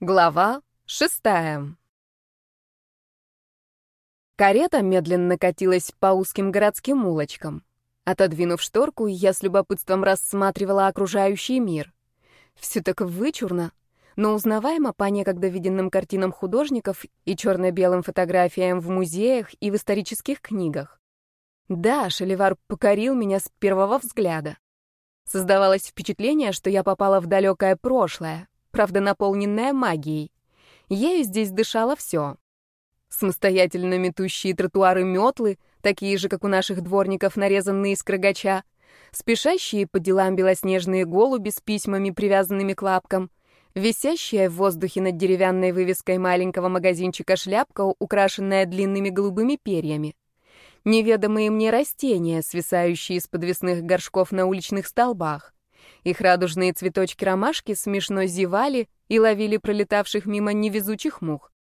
Глава шестая. Карета медленно катилась по узким городским улочкам. Отодвинув шторку, я с любопытством рассматривала окружающий мир. Все так вычурно, но узнаваемо по некогда виденным картинам художников и черно-белым фотографиям в музеях и в исторических книгах. Да, Шаливар покорил меня с первого взгляда. Создавалось впечатление, что я попала в далекое прошлое, правда, наполненная магией. Ею здесь дышало все. Самостоятельно метущие тротуары метлы, такие же, как у наших дворников, нарезанные из крагача, спешащие по делам белоснежные голуби с письмами, привязанными к лапкам, висящая в воздухе над деревянной вывеской маленького магазинчика шляпка, украшенная длинными голубыми перьями. Неведомые мне растения, свисающие из подвесных горшков на уличных столбах. Их радужные цветочки ромашки смешно зевали и ловили пролетавших мимо невезучих мух.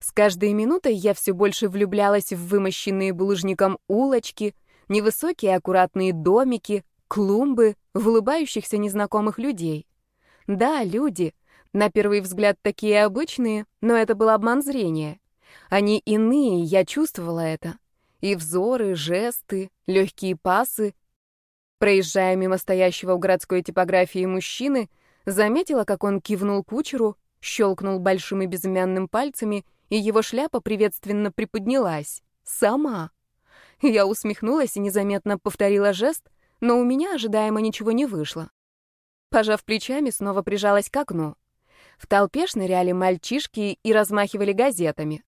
С каждой минутой я все больше влюблялась в вымощенные булыжником улочки, невысокие аккуратные домики, клумбы, улыбающихся незнакомых людей. Да, люди. На первый взгляд такие обычные, но это был обман зрения. Они иные, я чувствовала это. И взоры, жесты, легкие пасы, Проезжая мимо стоящего у городской типографии мужчины, заметила, как он кивнул кучеру, щелкнул большим и безымянным пальцами, и его шляпа приветственно приподнялась. Сама. Я усмехнулась и незаметно повторила жест, но у меня ожидаемо ничего не вышло. Пожав плечами, снова прижалась к окну. В толпе шныряли мальчишки и размахивали газетами.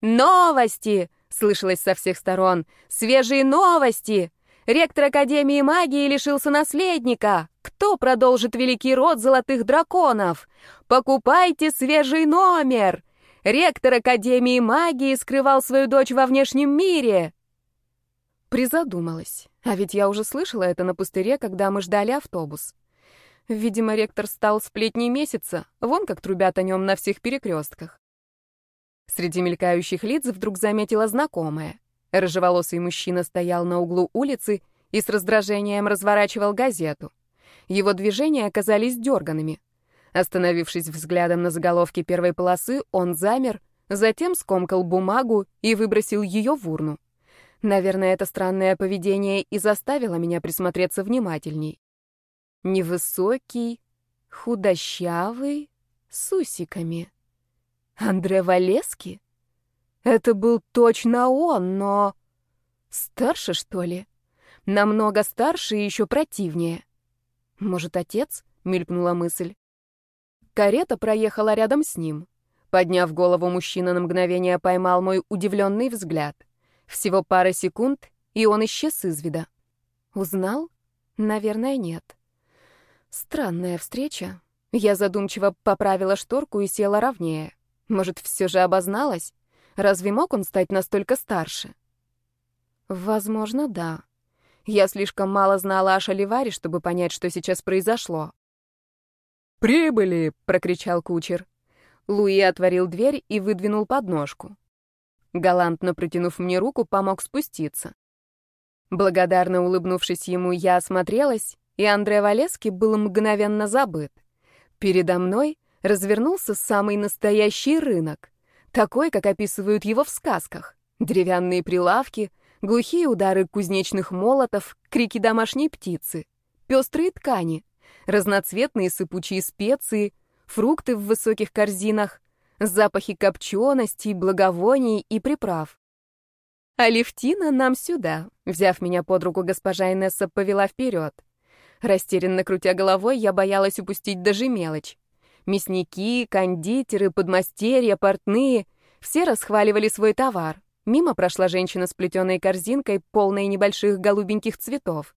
«Новости!» — слышалось со всех сторон. «Свежие новости! Ректор Академии магии лишился наследника. Кто продолжит великий род золотых драконов? Покупайте свежий номер. Ректор Академии магии скрывал свою дочь во внешнем мире. Призадумалась. А ведь я уже слышала это на пустыре, когда мы ждали автобус. Видимо, ректор стал сплетней месяца. Вон как трубят о нем на всех перекрестках. Среди мелькающих лиц вдруг заметила знакомая. Рыжеволосый мужчина стоял на углу улицы и с раздражением разворачивал газету. Его движения оказались дерганными. Остановившись взглядом на заголовке первой полосы, он замер, затем скомкал бумагу и выбросил ее в урну. Наверное, это странное поведение и заставило меня присмотреться внимательней. Невысокий, худощавый, с усиками. Андре Валески? Это был точно он, но... Старше, что ли? Намного старше и еще противнее. Может, отец? Мелькнула мысль. Карета проехала рядом с ним. Подняв голову, мужчина на мгновение поймал мой удивленный взгляд. Всего пара секунд, и он исчез из вида. Узнал? Наверное, нет. Странная встреча. Я задумчиво поправила шторку и села ровнее. Может, все же обозналась? Разве мог он стать настолько старше? Возможно, да. Я слишком мало знала о Шаливаре, чтобы понять, что сейчас произошло. «Прибыли!» — прокричал кучер. Луи отворил дверь и выдвинул подножку. Галантно протянув мне руку, помог спуститься. Благодарно улыбнувшись ему, я осмотрелась, и Андре Валески был мгновенно забыт. Передо мной развернулся самый настоящий рынок такой, как описывают его в сказках. Деревянные прилавки, глухие удары кузнечных молотов, крики домашней птицы, пестрые ткани, разноцветные сыпучие специи, фрукты в высоких корзинах, запахи копченостей, благовоний и приправ. «Алевтина, нам сюда!» Взяв меня под руку, госпожа Инесса повела вперед. Растерянно крутя головой, я боялась упустить даже мелочь. Мясники, кондитеры, подмастерья, портные — все расхваливали свой товар. Мимо прошла женщина с плетеной корзинкой, полной небольших голубеньких цветов.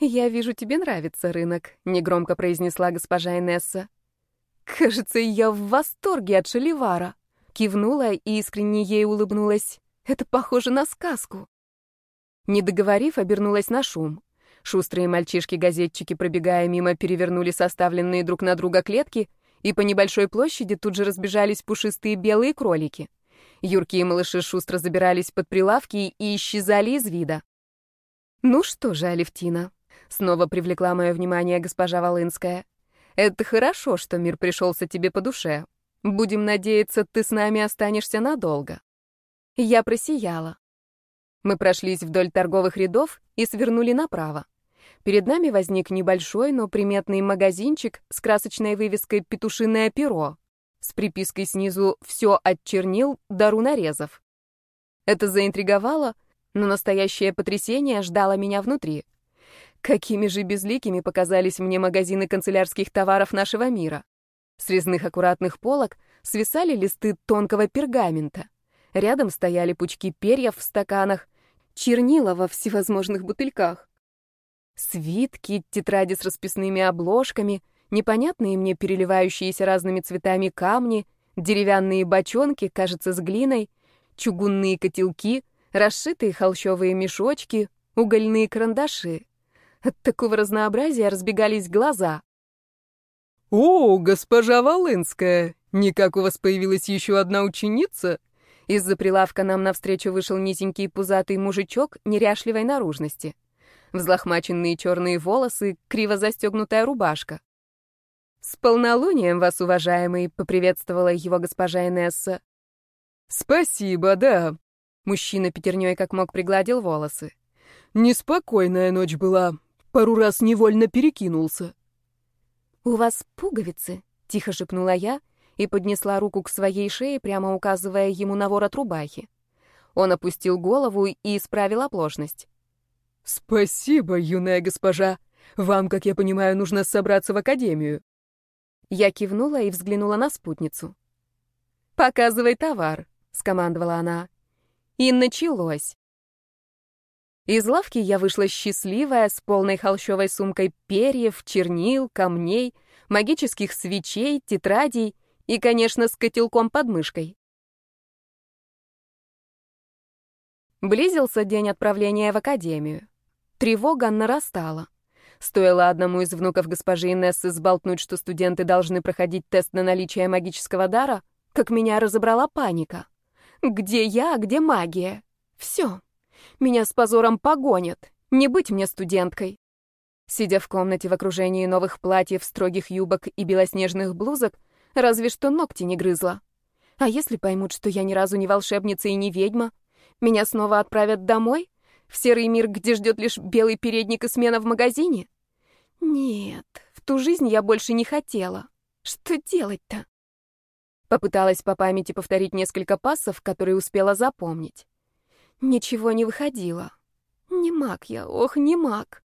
«Я вижу, тебе нравится рынок», — негромко произнесла госпожа Инесса. «Кажется, я в восторге от Шаливара», — кивнула и искренне ей улыбнулась. «Это похоже на сказку». Не договорив, обернулась на шум. Шустрые мальчишки-газетчики, пробегая мимо, перевернули составленные друг на друга клетки, и по небольшой площади тут же разбежались пушистые белые кролики. Юркие малыши шустро забирались под прилавки и исчезали из вида. «Ну что же, Алевтина?» — снова привлекла мое внимание госпожа Волынская. Это хорошо, что мир пришелся тебе по душе. Будем надеяться, ты с нами останешься надолго. Я просияла. Мы прошлись вдоль торговых рядов и свернули направо. Перед нами возник небольшой, но приметный магазинчик с красочной вывеской «Петушиное перо», с припиской снизу «Все от чернил до рунорезов». Это заинтриговало, но настоящее потрясение ждало меня внутри. Какими же безликими показались мне магазины канцелярских товаров нашего мира. С резных аккуратных полок свисали листы тонкого пергамента. Рядом стояли пучки перьев в стаканах, чернила во всевозможных бутыльках. Свитки, тетради с расписными обложками, непонятные мне переливающиеся разными цветами камни, деревянные бочонки, кажется, с глиной, чугунные котелки, расшитые холщовые мешочки, угольные карандаши. От такого разнообразия разбегались глаза. «О, госпожа Волынская, никак у вас появилась еще одна ученица?» Из-за прилавка нам навстречу вышел низенький пузатый мужичок неряшливой наружности. Взлохмаченные черные волосы, криво застегнутая рубашка. «С полнолунием вас, уважаемый!» — поприветствовала его госпожа Инесса. «Спасибо, да». Мужчина пятерней как мог пригладил волосы. «Неспокойная ночь была. Пару раз невольно перекинулся». «У вас пуговицы?» — тихо шепнула я и поднесла руку к своей шее, прямо указывая ему на ворот рубахи. Он опустил голову и исправил оплошность. «Спасибо, юная госпожа. Вам, как я понимаю, нужно собраться в академию». Я кивнула и взглянула на спутницу. «Показывай товар», — скомандовала она. И началось. Из лавки я вышла счастливая, с полной холщовой сумкой перьев, чернил, камней, магических свечей, тетрадей и, конечно, с котелком под мышкой. Близился день отправления в академию. Тревога нарастала. Стоило одному из внуков госпожи Инессы сболтнуть, что студенты должны проходить тест на наличие магического дара, как меня разобрала паника. Где я, где магия? Все. Меня с позором погонят. Не быть мне студенткой. Сидя в комнате в окружении новых платьев, строгих юбок и белоснежных блузок, разве что ногти не грызла. А если поймут, что я ни разу не волшебница и не ведьма, меня снова отправят домой? В серый мир, где ждет лишь белый передник и смена в магазине? Нет, в ту жизнь я больше не хотела. Что делать-то? Попыталась по памяти повторить несколько пассов, которые успела запомнить. Ничего не выходило. Не маг я, ох, не маг.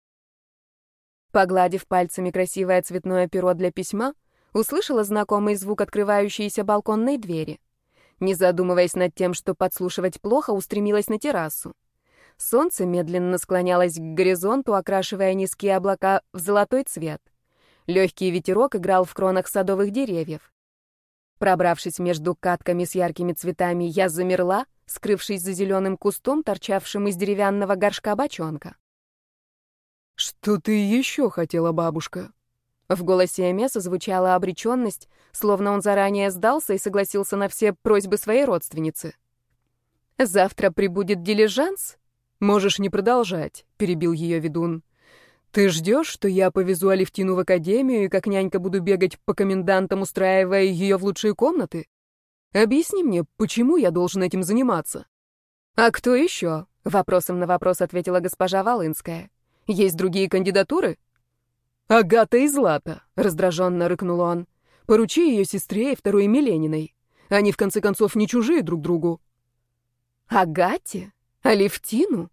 Погладив пальцами красивое цветное перо для письма, услышала знакомый звук открывающейся балконной двери. Не задумываясь над тем, что подслушивать плохо, устремилась на террасу. Солнце медленно склонялось к горизонту, окрашивая низкие облака в золотой цвет. Легкий ветерок играл в кронах садовых деревьев. Пробравшись между катками с яркими цветами, я замерла, скрывшись за зеленым кустом, торчавшим из деревянного горшка бочонка. «Что ты еще хотела, бабушка?» В голосе Эмеса звучала обреченность, словно он заранее сдался и согласился на все просьбы своей родственницы. «Завтра прибудет дилижанс?» «Можешь не продолжать», — перебил ее ведун. «Ты ждешь, что я повезу Алевтину в академию и как нянька буду бегать по комендантам, устраивая ее в лучшие комнаты? Объясни мне, почему я должен этим заниматься?» «А кто еще?» — вопросом на вопрос ответила госпожа Волынская. «Есть другие кандидатуры?» «Агата и Злата», — раздраженно рыкнул он. «Поручи ее сестре и второй Милениной. Они, в конце концов, не чужие друг другу». «Агате? Алевтину?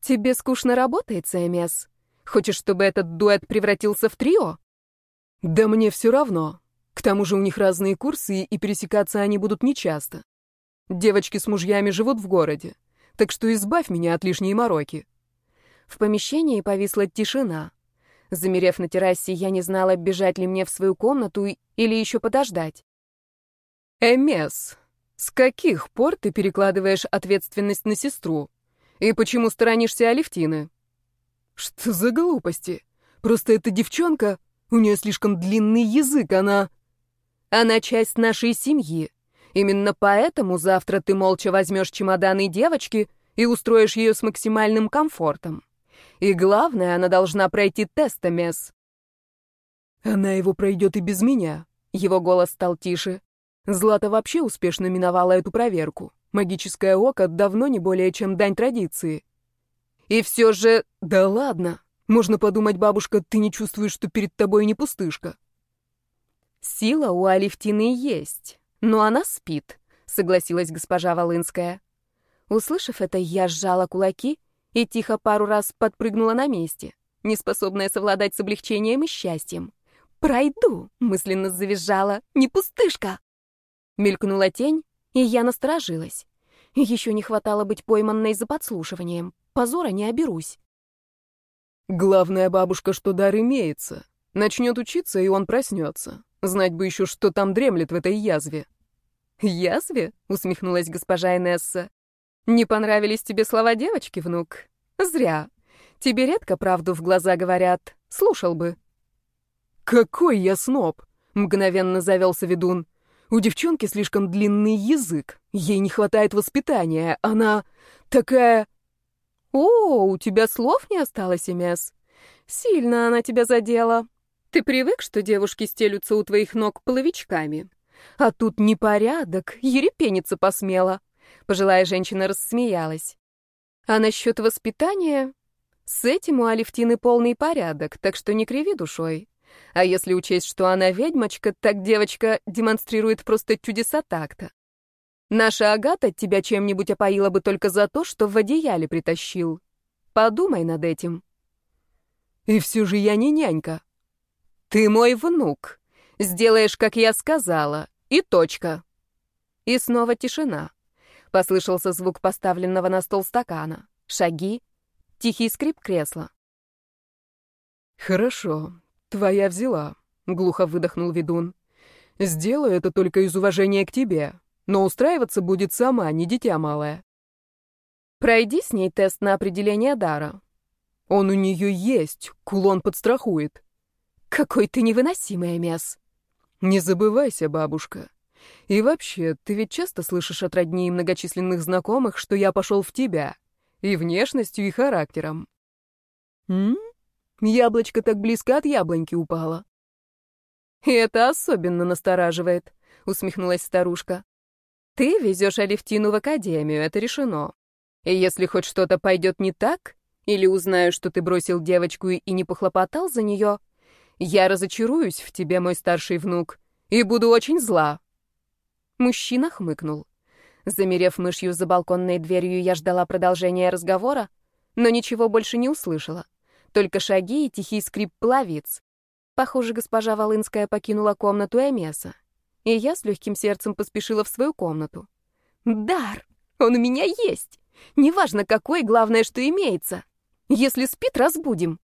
Тебе скучно работает, СМС? Хочешь, чтобы этот дуэт превратился в трио? Да мне все равно. К тому же у них разные курсы, и пересекаться они будут нечасто. Девочки с мужьями живут в городе, так что избавь меня от лишней мороки. В помещении повисла тишина. Замерев на террасе, я не знала, бежать ли мне в свою комнату или еще подождать. «Эмес, с каких пор ты перекладываешь ответственность на сестру? И почему сторонишься Алевтины? Что за глупости? Просто эта девчонка, у нее слишком длинный язык, она... Она часть нашей семьи. Именно поэтому завтра ты молча возьмешь чемоданы девочки и устроишь ее с максимальным комфортом. И главное, она должна пройти тест, Эмес. Она его пройдет и без меня. Его голос стал тише. Злата вообще успешно миновала эту проверку. Магическое око давно не более чем дань традиции. И все же... Да ладно. Можно подумать, бабушка, ты не чувствуешь, что перед тобой не пустышка. Сила у Алевтины есть, но она спит, согласилась госпожа Волынская. Услышав это, я сжала кулаки и тихо пару раз подпрыгнула на месте, неспособная совладать с облегчением и счастьем. «Пройду!» — мысленно завизжала. «Не пустышка!» Мелькнула тень, и я насторожилась. Еще не хватало быть пойманной за подслушиванием. Позора не оберусь. Главная бабушка, что дар имеется. Начнет учиться, и он проснется. Знать бы еще, что там дремлет в этой язве. «Язве?» — усмехнулась госпожа Инесса. «Не понравились тебе слова девочки, внук? Зря. Тебе редко правду в глаза говорят. Слушал бы». «Какой я сноб!» — мгновенно завелся ведун. «У девчонки слишком длинный язык. Ей не хватает воспитания. Она такая...» «О, у тебя слов не осталось, Эмес. Сильно она тебя задела. Ты привык, что девушки стелются у твоих ног половичками? А тут непорядок, ерепениться посмела». Пожилая женщина рассмеялась. «А насчет воспитания? С этим у Алевтины полный порядок, так что не криви душой. А если учесть, что она ведьмочка, так девочка демонстрирует просто чудеса такта. Наша Агата тебя чем-нибудь опоила бы только за то, что в одеяле притащил. Подумай над этим. И все же я не нянька. Ты мой внук. Сделаешь, как я сказала. И точка. И снова тишина. Послышался звук поставленного на стол стакана. Шаги. Тихий скрип кресла. Хорошо. «Твоя взяла», — глухо выдохнул ведун. «Сделаю это только из уважения к тебе, но устраиваться будет сама, не дитя малое». «Пройди с ней тест на определение дара». «Он у нее есть, кулон подстрахует». «Какой ты невыносимый, Эмес». «Не забывайся, бабушка. И вообще, ты ведь часто слышишь от родни и многочисленных знакомых, что я пошел в тебя. И внешностью, и характером». «М? Яблочко так близко от яблоньки упало. «И это особенно настораживает», — усмехнулась старушка. «Ты везешь Алевтину в академию, это решено. И если хоть что-то пойдет не так, или узнаю, что ты бросил девочку и не похлопотал за нее, я разочаруюсь в тебе, мой старший внук, и буду очень зла». Мужчина хмыкнул. Замерев мышью за балконной дверью, я ждала продолжения разговора, но ничего больше не услышала. Только шаги и тихий скрип половиц. Похоже, госпожа Волынская покинула комнату Эмеса. И я с легким сердцем поспешила в свою комнату. «Дар! Он у меня есть! Неважно какой, главное, что имеется. Если спит, разбудим!»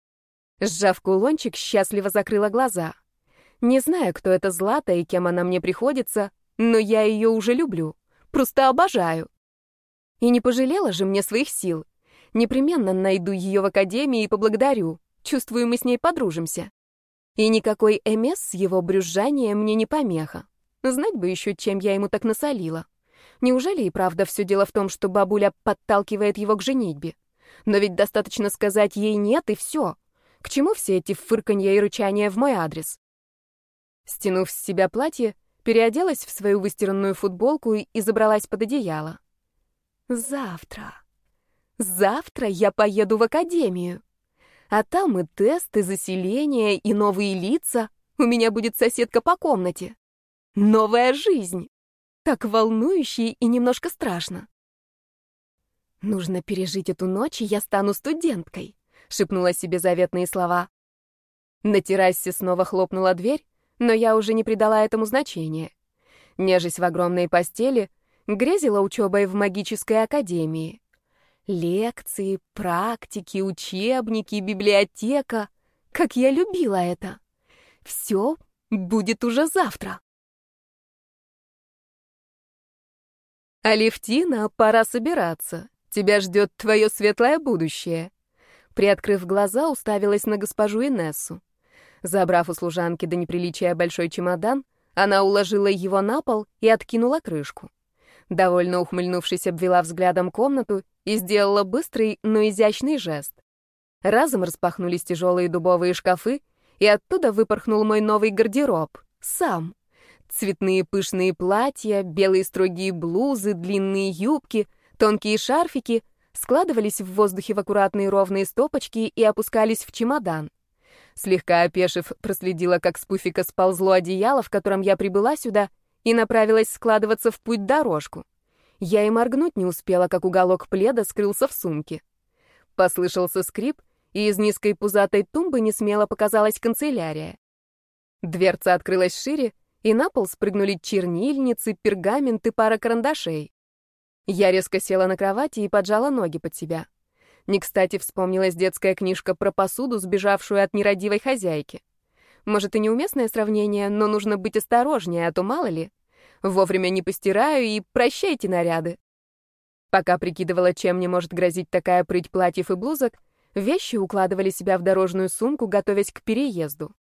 Сжав кулончик, счастливо закрыла глаза. Не знаю, кто это Злата и кем она мне приходится, но я ее уже люблю. Просто обожаю. И не пожалела же мне своих сил. Непременно найду ее в академии и поблагодарю. Чувствую, мы с ней подружимся. И никакой МС с его брюзжанием мне не помеха. Знать бы еще, чем я ему так насолила. Неужели и правда все дело в том, что бабуля подталкивает его к женитьбе? Но ведь достаточно сказать ей «нет» и все. К чему все эти фырканья и рычания в мой адрес? Стянув с себя платье, переоделась в свою выстиранную футболку и забралась под одеяло. Завтра. Завтра я поеду в академию. А там и тесты, заселение, и новые лица. У меня будет соседка по комнате. Новая жизнь. Так волнующе и немножко страшно. Нужно пережить эту ночь, и я стану студенткой, шепнула себе заветные слова. На террасе снова хлопнула дверь, но я уже не придала этому значения. Нежесть в огромной постели, грезила учебой в магической академии. Лекции, практики, учебники, библиотека. Как я любила это. Все будет уже завтра. Алевтина, пора собираться. Тебя ждет твое светлое будущее. Приоткрыв глаза, уставилась на госпожу Инессу. Забрав у служанки до неприличия большой чемодан, она уложила его на пол и откинула крышку. Довольно ухмыльнувшись, обвела взглядом комнату и сделала быстрый, но изящный жест. Разом распахнулись тяжелые дубовые шкафы, и оттуда выпорхнул мой новый гардероб. Сам. Цветные пышные платья, белые строгие блузы, длинные юбки, тонкие шарфики складывались в воздухе в аккуратные ровные стопочки и опускались в чемодан. Слегка опешив, проследила, как с пуфика сползло одеяло, в котором я прибыла сюда, и направилась складываться в путь дорожку. Я и моргнуть не успела, как уголок пледа скрылся в сумке. Послышался скрип, и из низкой пузатой тумбы несмело показалась канцелярия. Дверца открылась шире, и на пол спрыгнули чернильницы, пергамент и пара карандашей. Я резко села на кровати и поджала ноги под себя. Не кстати вспомнилась детская книжка про посуду, сбежавшую от нерадивой хозяйки. Может, и неуместное сравнение, но нужно быть осторожнее, а то мало ли. Вовремя не постираю и прощайте наряды. Пока прикидывала, чем мне может грозить такая прыть платьев и блузок, вещи укладывали себя в дорожную сумку, готовясь к переезду.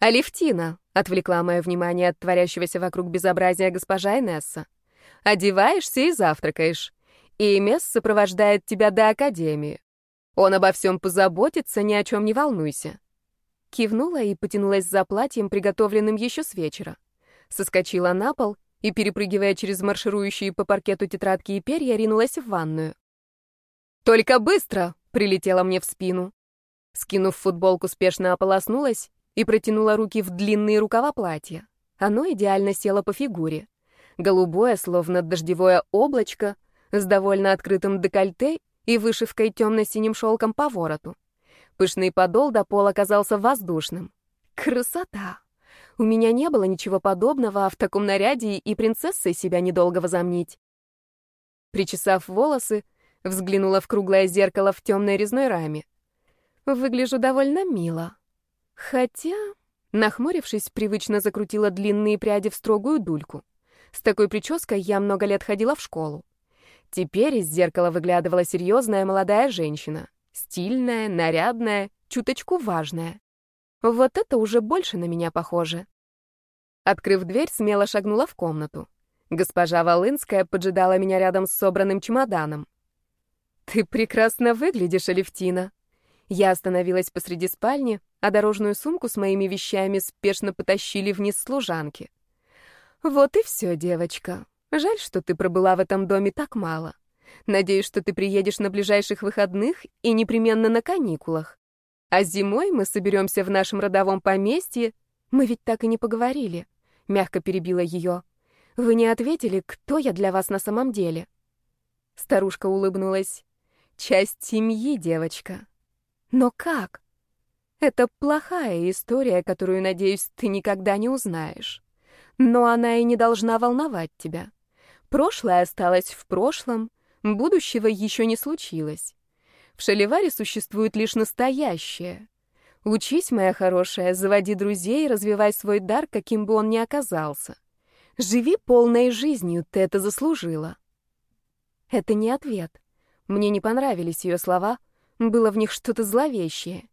«Алевтина», — отвлекла мое внимание от творящегося вокруг безобразия госпожа Инесса, — «одеваешься и завтракаешь. И Месс сопровождает тебя до академии. Он обо всем позаботится, ни о чем не волнуйся». Кивнула и потянулась за платьем, приготовленным еще с вечера. Соскочила на пол и, перепрыгивая через марширующие по паркету тетрадки и перья, ринулась в ванную. «Только быстро!» — прилетела мне в спину. Скинув футболку, спешно ополоснулась и протянула руки в длинные рукава платья. Оно идеально село по фигуре. Голубое, словно дождевое облачко, с довольно открытым декольте и вышивкой темно-синим шелком по вороту. Пышный подол до пола оказался воздушным. Красота! У меня не было ничего подобного, а в таком наряде и принцессой себя недолго возомнить. Причесав волосы, взглянула в круглое зеркало в темной резной раме. Выгляжу довольно мило. Хотя, нахмурившись, привычно закрутила длинные пряди в строгую дульку. С такой прической я много лет ходила в школу. Теперь из зеркала выглядывала серьезная молодая женщина. Стильная, нарядная, чуточку важная. Вот это уже больше на меня похоже. Открыв дверь, смело шагнула в комнату. Госпожа Волынская поджидала меня рядом с собранным чемоданом. «Ты прекрасно выглядишь, Алевтина». Я остановилась посреди спальни, а дорожную сумку с моими вещами спешно потащили вниз служанки. Вот и все, девочка. Жаль, что ты пробыла в этом доме так мало. Надеюсь, что ты приедешь на ближайших выходных и непременно на каникулах. А зимой мы соберемся в нашем родовом поместье. Мы ведь так и не поговорили. Мягко перебила ее. Вы не ответили, кто я для вас на самом деле. Старушка улыбнулась. Часть семьи, девочка. Но как? Это плохая история, которую, надеюсь, ты никогда не узнаешь. Но она и не должна волновать тебя. Прошлое осталось в прошлом, будущего еще не случилось. В Шаливаре существует лишь настоящее. Учись, моя хорошая, заводи друзей, развивай свой дар, каким бы он ни оказался. Живи полной жизнью, ты это заслужила. Это не ответ. Мне не понравились ее слова, было в них что-то зловещее.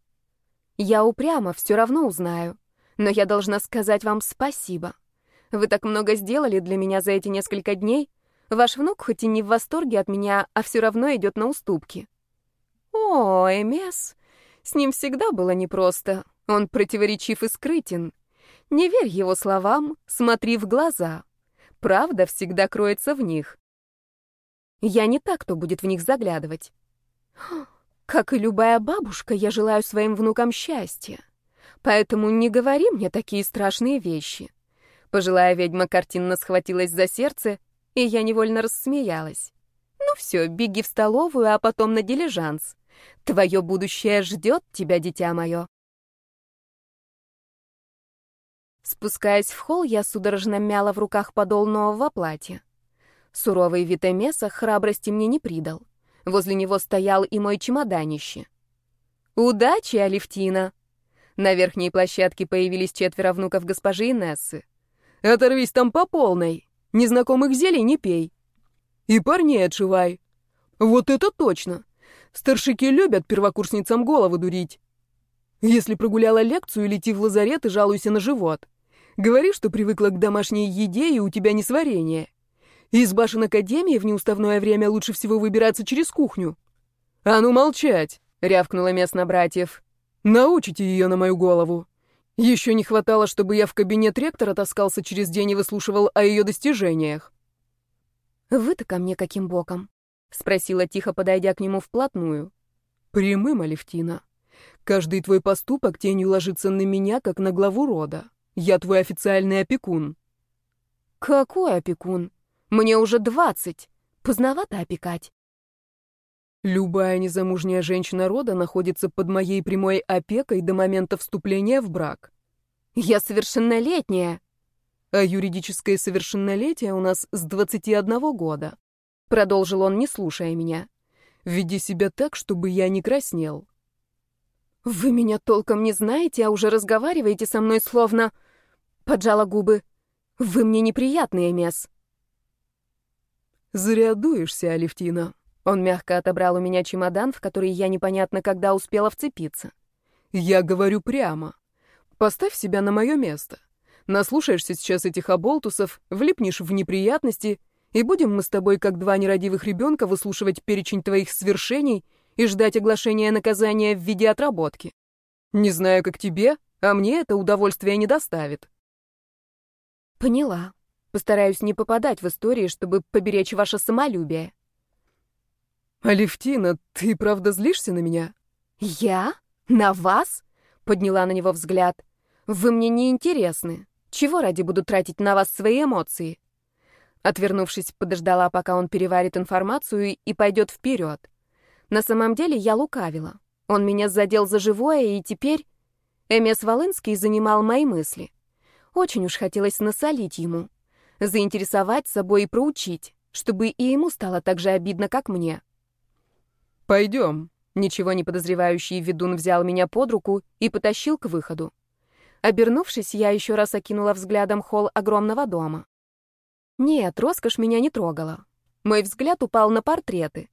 Я упрямо, все равно узнаю. Но я должна сказать вам спасибо. Вы так много сделали для меня за эти несколько дней. Ваш внук хоть и не в восторге от меня, а все равно идет на уступки. О, Эмес, с ним всегда было непросто. Он противоречив и скрытен. Не верь его словам, смотри в глаза. Правда всегда кроется в них. Я не так, кто будет в них заглядывать. Как и любая бабушка, я желаю своим внукам счастья. Поэтому не говори мне такие страшные вещи. Пожилая ведьма картинно схватилась за сердце, и я невольно рассмеялась. Ну все, беги в столовую, а потом на дилижанс. Твое будущее ждет тебя, дитя мое. Спускаясь в холл, я судорожно мяла в руках подол нового платья. Суровый вид Эмеса храбрости мне не придал. Возле него стоял и мой чемоданище. «Удачи, Алевтина!» На верхней площадке появились четверо внуков госпожи Инессы. «Оторвись там по полной! Незнакомых зелий не пей!» «И парней отшивай!» «Вот это точно! Старшики любят первокурсницам голову дурить!» «Если прогуляла лекцию, лети в лазарет и жалуйся на живот!» Говори, что привыкла к домашней еде, и у тебя несварение. Из башен Академии в неуставное время лучше всего выбираться через кухню. «А ну молчать!» — рявкнула местно братьев. Научите ее на мою голову. Еще не хватало, чтобы я в кабинет ректора таскался через день и выслушивал о ее достижениях. «Вы-то ко мне каким боком?» — спросила тихо, подойдя к нему вплотную. «Прямым, Алевтина. Каждый твой поступок тенью ложится на меня, как на главу рода. Я твой официальный опекун». «Какой опекун? Мне уже двадцать. Поздновато опекать». Любая незамужняя женщина рода находится под моей прямой опекой до момента вступления в брак. Я совершеннолетняя. А юридическое совершеннолетие у нас с 21 года. Продолжил он, не слушая меня. Веди себя так, чтобы я не краснел. Вы меня толком не знаете, а уже разговариваете со мной словно... Поджала губы. Вы мне неприятный, Эмес. Зря дуешься, Алевтина. Он мягко отобрал у меня чемодан, в который я непонятно когда успела вцепиться. «Я говорю прямо. Поставь себя на мое место. Наслушаешься сейчас этих оболтусов, влипнешь в неприятности, и будем мы с тобой, как два нерадивых ребенка, выслушивать перечень твоих свершений и ждать оглашения наказания в виде отработки. Не знаю, как тебе, а мне это удовольствие не доставит». «Поняла. Постараюсь не попадать в истории, чтобы поберечь ваше самолюбие». «Алевтина, ты правда злишься на меня?» «Я? На вас?» — подняла на него взгляд. «Вы мне не интересны. Чего ради буду тратить на вас свои эмоции?» Отвернувшись, подождала, пока он переварит информацию и пойдет вперед. На самом деле я лукавила. Он меня задел за живое, и теперь... Эмес Волынский занимал мои мысли. Очень уж хотелось насолить ему, заинтересовать собой и проучить, чтобы и ему стало так же обидно, как мне. «Пойдем». Ничего не подозревающий ведун взял меня под руку и потащил к выходу. Обернувшись, я еще раз окинула взглядом холл огромного дома. Нет, роскошь меня не трогала. Мой взгляд упал на портреты.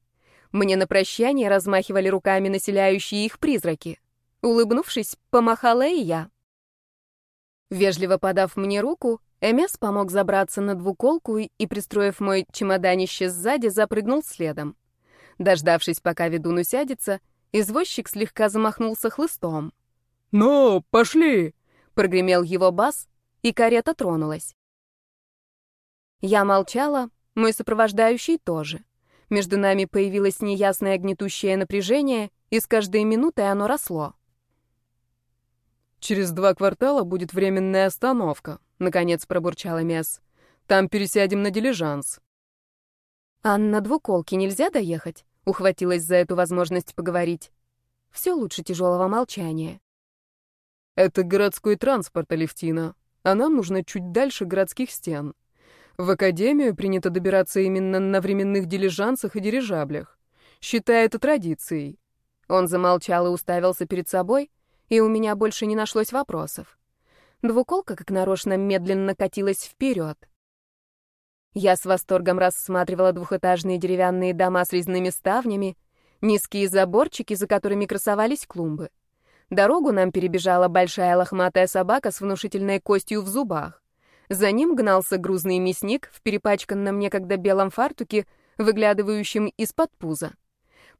Мне на прощание размахивали руками населяющие их призраки. Улыбнувшись, помахала и я. Вежливо подав мне руку, Эмес помог забраться на двуколку и, пристроив мой чемоданище сзади, запрыгнул следом. Дождавшись, пока ведун усядется, извозчик слегка замахнулся хлыстом. «Ну, пошли!» — прогремел его бас, и карета тронулась. Я молчала, мой сопровождающий тоже. Между нами появилось неясное гнетущее напряжение, и с каждой минутой оно росло. «Через два квартала будет временная остановка», — наконец пробурчала Мес. «Там пересядем на дилижанс». «А на двуколке нельзя доехать?» — ухватилась за эту возможность поговорить. Все лучше тяжелого молчания. «Это городской транспорт, Алевтина, а нам нужно чуть дальше городских стен. В академию принято добираться именно на временных дилижансах и дирижаблях. Считай это традицией». Он замолчал и уставился перед собой, и у меня больше не нашлось вопросов. Двуколка, как нарочно, медленно катилась вперед. Я с восторгом рассматривала двухэтажные деревянные дома с резными ставнями, низкие заборчики, за которыми красовались клумбы. Дорогу нам перебежала большая лохматая собака с внушительной костью в зубах. За ним гнался грузный мясник в перепачканном некогда белом фартуке, выглядывающем из-под пуза.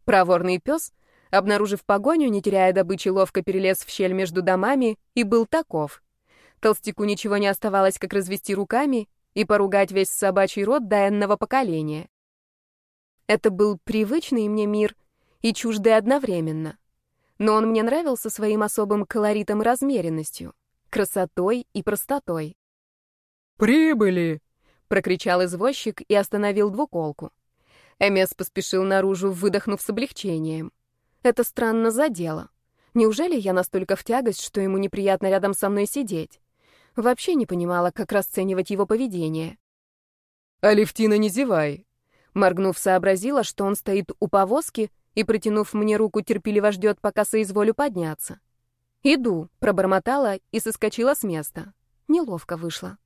Проворный пес, обнаружив погоню, не теряя добычи, ловко перелез в щель между домами и был таков. Толстяку ничего не оставалось, как развести руками и поругать весь собачий род до поколения. Это был привычный мне мир и чуждый одновременно. Но он мне нравился своим особым колоритом и размеренностью, красотой и простотой. «Прибыли!» — прокричал извозчик и остановил двуколку. Эмес поспешил наружу, выдохнув с облегчением. Это странно задело. Неужели я настолько в тягость, что ему неприятно рядом со мной сидеть? Вообще не понимала, как расценивать его поведение. «Алевтина, не зевай!» Моргнув, сообразила, что он стоит у повозки и, протянув мне руку, терпеливо ждет, пока соизволю подняться. «Иду», — пробормотала и соскочила с места. Неловко вышло.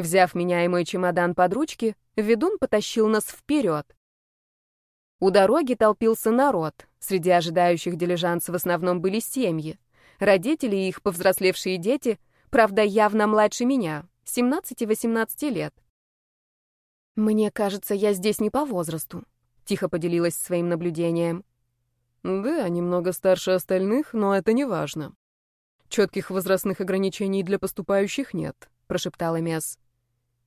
Взяв меня и мой чемодан под ручки, ведун потащил нас вперед. У дороги толпился народ. Среди ожидающих дилижанс в основном были семьи. Родители и их повзрослевшие дети — Правда, явно младше меня, 17-18 лет. «Мне кажется, я здесь не по возрасту», — тихо поделилась своим наблюдением. Да, немного старше остальных, но это не важно. Четких возрастных ограничений для поступающих нет, прошептала Мес.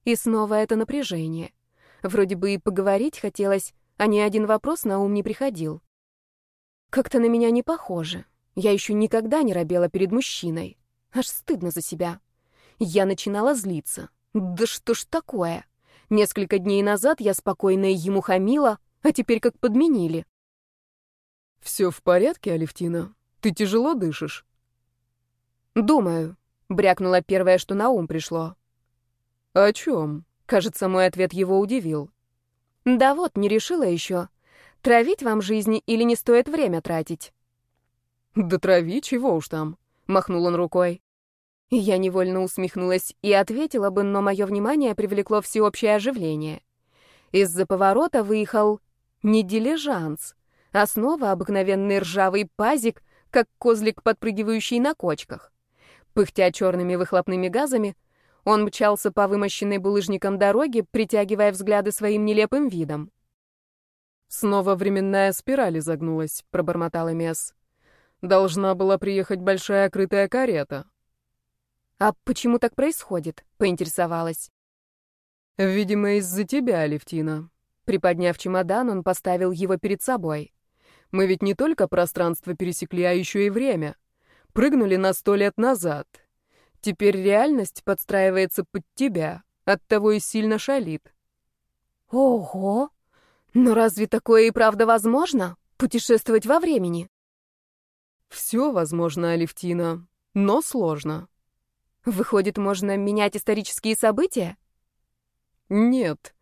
И снова это напряжение. Вроде бы и поговорить хотелось, а ни один вопрос на ум не приходил. Как-то на меня не похоже. Я еще никогда не робела перед мужчиной. Аж стыдно за себя. Я начинала злиться. Да что ж такое? Несколько дней назад я спокойно ему хамила, а теперь как подменили. «Все в порядке, Алевтина? Ты тяжело дышишь?» «Думаю», — брякнула первое, что на ум пришло. «О чем?» Кажется, мой ответ его удивил. «Да вот, не решила еще. Травить вам жизни или не стоит время тратить?» «Да трави, чего уж там», — махнул он рукой. Я невольно усмехнулась и ответила бы, но мое внимание привлекло всеобщее оживление. Из-за поворота выехал не дилижанс, а снова обыкновенный ржавый пазик, как козлик, подпрыгивающий на кочках. Пыхтя черными выхлопными газами, он мчался по вымощенной булыжником дороге, притягивая взгляды своим нелепым видом. «Снова временная спираль изогнулась», — пробормотала Мес. «Должна была приехать большая крытая карета». «А почему так происходит?» — поинтересовалась. «Видимо, из-за тебя, Алевтина». Приподняв чемодан, он поставил его перед собой. «Мы ведь не только пространство пересекли, а еще и время. Прыгнули на сто лет назад. Теперь реальность подстраивается под тебя, оттого и сильно шалит». «Ого! Но разве такое и правда возможно? Путешествовать во времени?» «Все возможно, Алевтина, но сложно». «Выходит, можно менять исторические события?» «Нет.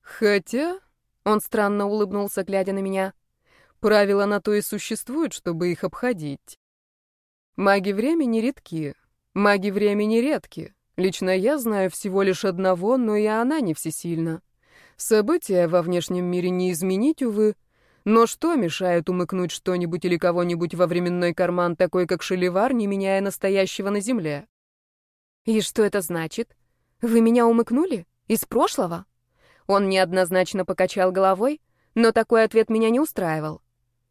Хотя...» — он странно улыбнулся, глядя на меня. «Правила на то и существуют, чтобы их обходить. Маги времени редки. Маги времени редки. Лично я знаю всего лишь одного, но и она не всесильна. События во внешнем мире не изменить, увы. Но что мешает умыкнуть что-нибудь или кого-нибудь во временной карман, такой как Шелевар, не меняя настоящего на земле?» «И что это значит? Вы меня умыкнули?» Из прошлого? Он неоднозначно покачал головой, но такой ответ меня не устраивал.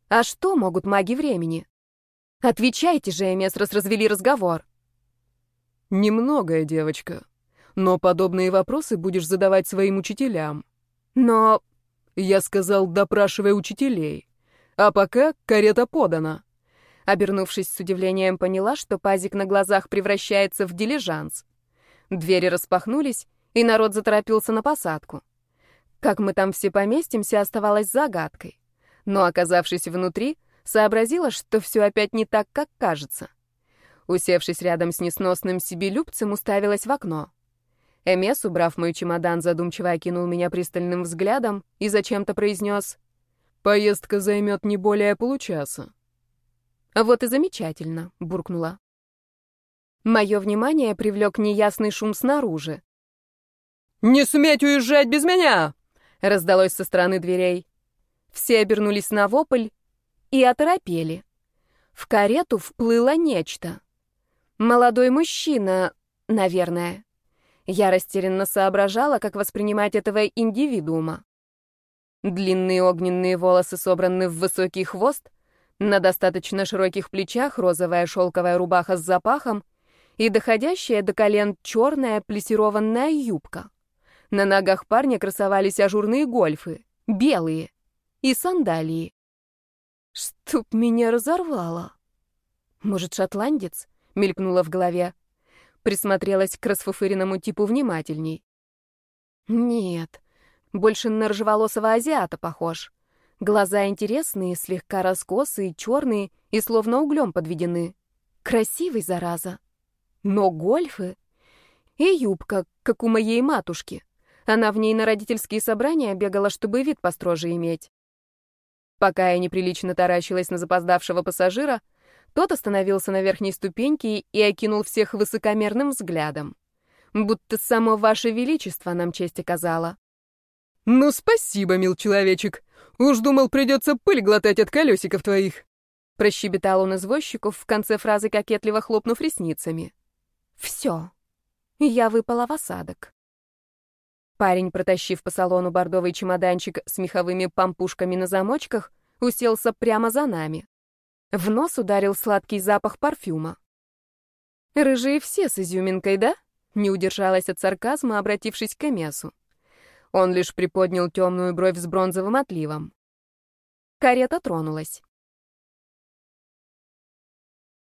А что могут маги времени? Отвечайте же, Эмес, раз развели разговор. Немногое, девочка. Но подобные вопросы будешь задавать своим учителям. Но... Я сказал, допрашивай учителей. А пока карета подана. Обернувшись с удивлением, поняла, что пазик на глазах превращается в дилижанс. Двери распахнулись, и народ заторопился на посадку. Как мы там все поместимся, оставалось загадкой. Но, оказавшись внутри, сообразила, что все опять не так, как кажется. Усевшись рядом с несносным себелюбцем, уставилась в окно. Эмес, убрав мой чемодан, задумчиво окинул меня пристальным взглядом и зачем-то произнес «Поездка займет не более получаса». «Вот и замечательно», — буркнула. Мое внимание привлек неясный шум снаружи. «Не сметь уезжать без меня!» — раздалось со стороны дверей. Все обернулись на вопль и оторопели. В карету вплыло нечто. Молодой мужчина, наверное. Я растерянно соображала, как воспринимать этого индивидуума. Длинные огненные волосы собраны в высокий хвост, на достаточно широких плечах розовая шелковая рубаха с запахом и доходящая до колен черная плессированная юбка. На ногах парня красовались ажурные гольфы, белые, и сандалии. Чтоб меня разорвало. Может, шотландец? Мелькнуло в голове. Присмотрелась к расфуфыренному типу внимательней. Нет, больше на ржеволосого азиата похож. Глаза интересные, слегка раскосые, черные и словно углем подведены. Красивый, зараза. Но гольфы... И юбка, как у моей матушки. Она в ней на родительские собрания бегала, чтобы вид построже иметь. Пока я неприлично таращилась на запоздавшего пассажира, тот остановился на верхней ступеньке и окинул всех высокомерным взглядом. Будто само ваше величество нам честь оказало. «Ну, спасибо, мил человечек. Уж думал, придется пыль глотать от колесиков твоих». Прощебетал он извозчиков в конце фразы, кокетливо хлопнув ресницами. «Все. Я выпала в осадок». Парень, протащив по салону бордовый чемоданчик с меховыми пампушками на замочках, уселся прямо за нами. В нос ударил сладкий запах парфюма. «Рыжие все с изюминкой, да?» Не удержалась от сарказма, обратившись к Эмесу. Он лишь приподнял темную бровь с бронзовым отливом. Карета тронулась.